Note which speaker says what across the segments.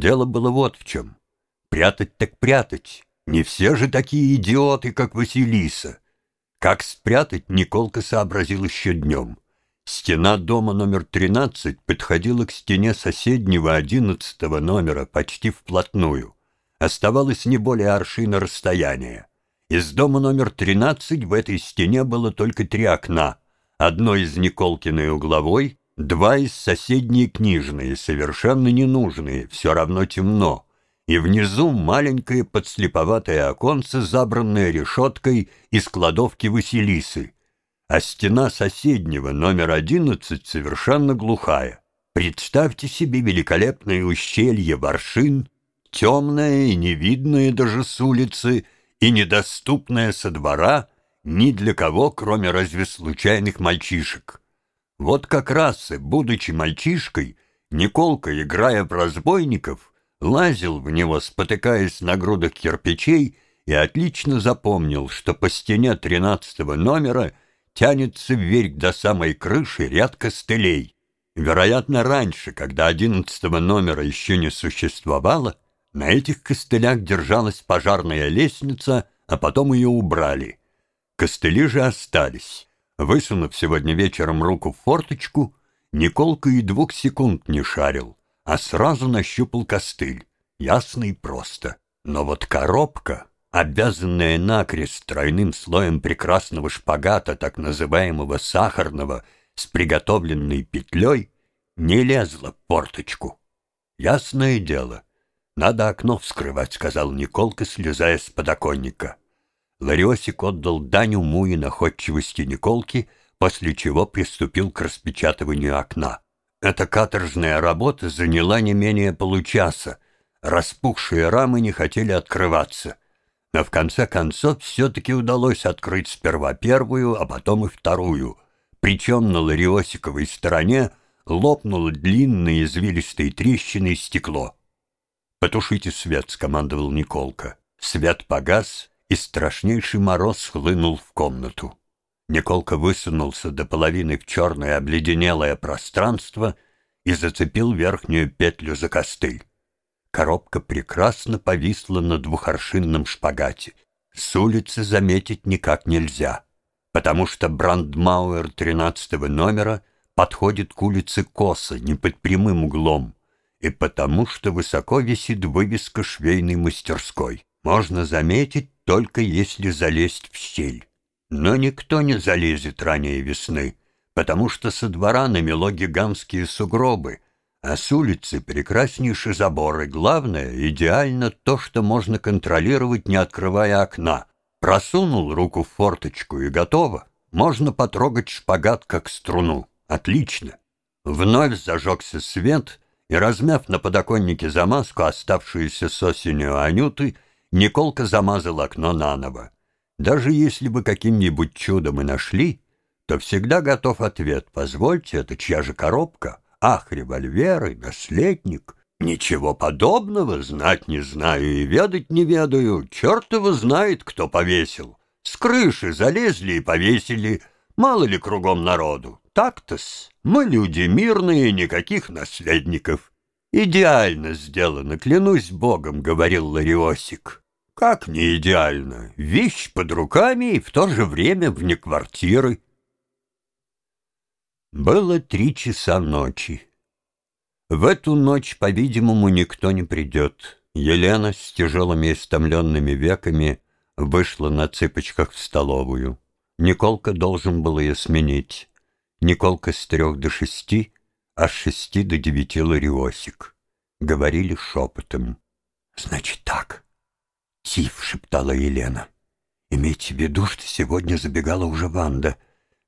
Speaker 1: Дело было вот в чем. Прятать так прятать. Не все же такие идиоты, как Василиса. Как спрятать, Николка сообразил еще днем. Стена дома номер 13 подходила к стене соседнего одиннадцатого номера почти вплотную. Оставалось не более аршина расстояния. Из дома номер 13 в этой стене было только три окна. Одно из Николкиной угловой, два из соседней книжной, совершенно ненужные, все равно темно. И внизу маленькое подслеповатое оконце, забранное решеткой из кладовки Василисы а стена соседнего, номер одиннадцать, совершенно глухая. Представьте себе великолепное ущелье воршин, темное и невидное даже с улицы, и недоступное со двора ни для кого, кроме разве случайных мальчишек. Вот как раз будучи мальчишкой, Николка, играя в разбойников, лазил в него, спотыкаясь на грудах кирпичей, и отлично запомнил, что по стене тринадцатого номера — тянется вверх до самой крыши ряд костылей. Вероятно, раньше, когда одиннадцатого номера еще не существовало, на этих костылях держалась пожарная лестница, а потом ее убрали. Костыли же остались. Высунув сегодня вечером руку в форточку, Николка и двух секунд не шарил, а сразу нащупал костыль. Ясно и просто. Но вот коробка обвязанная накрест тройным слоем прекрасного шпагата, так называемого сахарного, с приготовленной петлей, не лезла в порточку. Ясное дело, надо окно вскрывать, сказал Николка, слезая с подоконника. Лариосик отдал дань уму и находчивости Николки, после чего приступил к распечатыванию окна. Эта каторжная работа заняла не менее получаса. Распухшие рамы не хотели открываться но в конце концов все-таки удалось открыть сперва первую, а потом и вторую. Причем на лариосиковой стороне лопнуло длинное извилистой трещиной стекло. «Потушите свет», — скомандовал Николка. Свет погас, и страшнейший мороз хлынул в комнату. Николка высунулся до половины в черное обледенелое пространство и зацепил верхнюю петлю за костыль. Коробка прекрасно повисла на двухоршинном шпагате. С улицы заметить никак нельзя, потому что брандмауэр тринадцатого номера подходит к улице косо, не под прямым углом, и потому что высоко висит вывеска швейной мастерской. Можно заметить, только если залезть в щель. Но никто не залезет ранее весны, потому что со двора намело гигантские сугробы — а с улицы прекраснейшие заборы. Главное, идеально то, что можно контролировать, не открывая окна. Просунул руку в форточку и готово. Можно потрогать шпагат, как струну. Отлично. Вновь зажегся свет, и, размяв на подоконнике замазку, оставшуюся с осенью Анюты, Николка замазал окно наново. Даже если бы каким-нибудь чудом и нашли, то всегда готов ответ. «Позвольте, это чья же коробка?» Ах, револьверы, наследник! Ничего подобного знать не знаю и ведать не ведаю. Черт его знает, кто повесил. С крыши залезли и повесили. Мало ли кругом народу. Так-то-с. Мы люди мирные, никаких наследников. Идеально сделано, клянусь богом, говорил Лариосик. Как не идеально? Вещь под руками и в то же время вне квартиры. Было три часа ночи. В эту ночь, по-видимому, никто не придет. Елена с тяжелыми истомленными веками вышла на цыпочках в столовую. Николка должен был ее сменить. Николка с трех до шести, а с шести до девяти лариосик. Говорили шепотом. «Значит так», — тиф шептала Елена. «Имейте в виду, что сегодня забегала уже Ванда»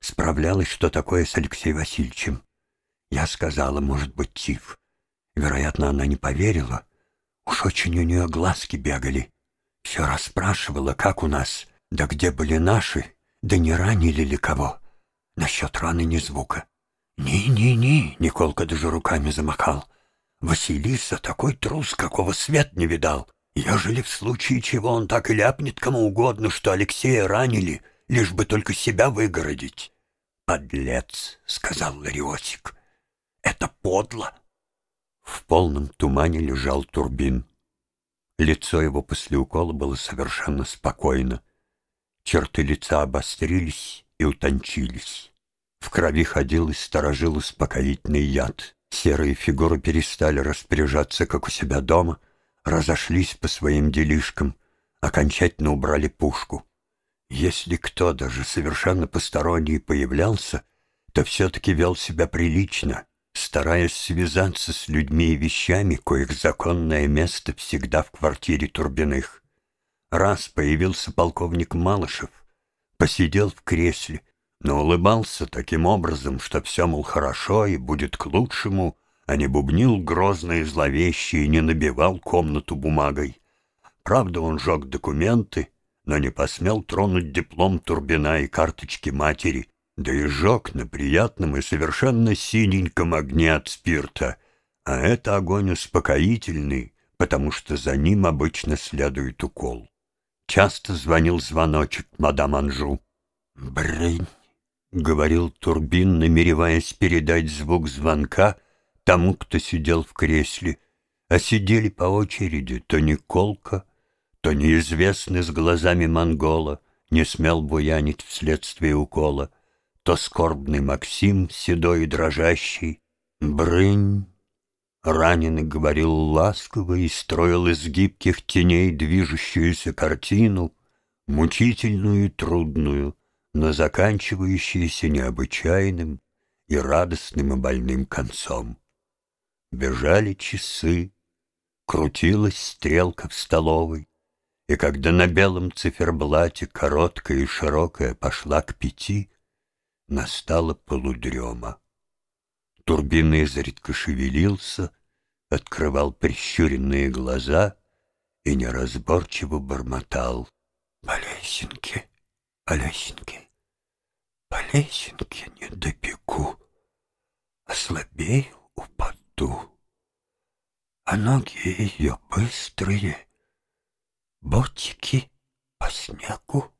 Speaker 1: справлялась, что такое с Алексеем Васильевичем. Я сказала, может быть, тиф. Вероятно, она не поверила. Уж очень у нее глазки бегали. Все расспрашивала, как у нас, да где были наши, да не ранили ли кого. Насчет раны ни звука. «Ни-ни-ни!» — Николка даже руками замахал. «Василиса такой трус, какого свет не видал. Ежели в случае чего он так и ляпнет кому угодно, что Алексея ранили, лишь бы только себя выгородить. «Подлец», — сказал Лариосик. «Это подло». В полном тумане лежал Турбин. Лицо его после укола было совершенно спокойно. Черты лица обострились и утончились. В крови ходил и сторожил успокоительный яд. Серые фигуры перестали распоряжаться, как у себя дома, разошлись по своим делишкам, окончательно убрали пушку. Если кто даже совершенно посторонний появлялся, то все-таки вел себя прилично, стараясь связаться с людьми и вещами, коих законное место всегда в квартире Турбиных. Раз появился полковник Малышев, посидел в кресле, но улыбался таким образом, что все, мол, хорошо и будет к лучшему, а не бубнил грозно и зловеще и не набивал комнату бумагой. Правда, он жег документы, но не посмел тронуть диплом Турбина и карточки матери, да и жег на приятном и совершенно синеньком огне от спирта, а это огонь успокоительный, потому что за ним обычно следует укол. Часто звонил звоночек мадам Анжу. «Брынь!» — говорил Турбин, намереваясь передать звук звонка тому, кто сидел в кресле, а сидели по очереди то Николка, то неизвестный с глазами монгола, не смел буянить вследствие укола, то скорбный Максим, седой и дрожащий, брынь. Раненый говорил ласково и строил из гибких теней движущуюся картину, мучительную и трудную, но заканчивающуюся необычайным и радостным и больным концом. Бежали часы, крутилась стрелка в столовой, и когда на белом циферблате короткая и широкая пошла к пяти, настала полудрема. Турбин изредка шевелился, открывал прищуренные глаза и неразборчиво бормотал. «По лесенке, по лесенке, по лесенке не добегу, ослабею, упаду. А ноги ее быстрые, ботики по снегу,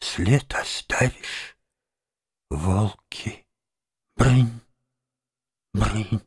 Speaker 1: след оставишь, волки, брынь, брынь.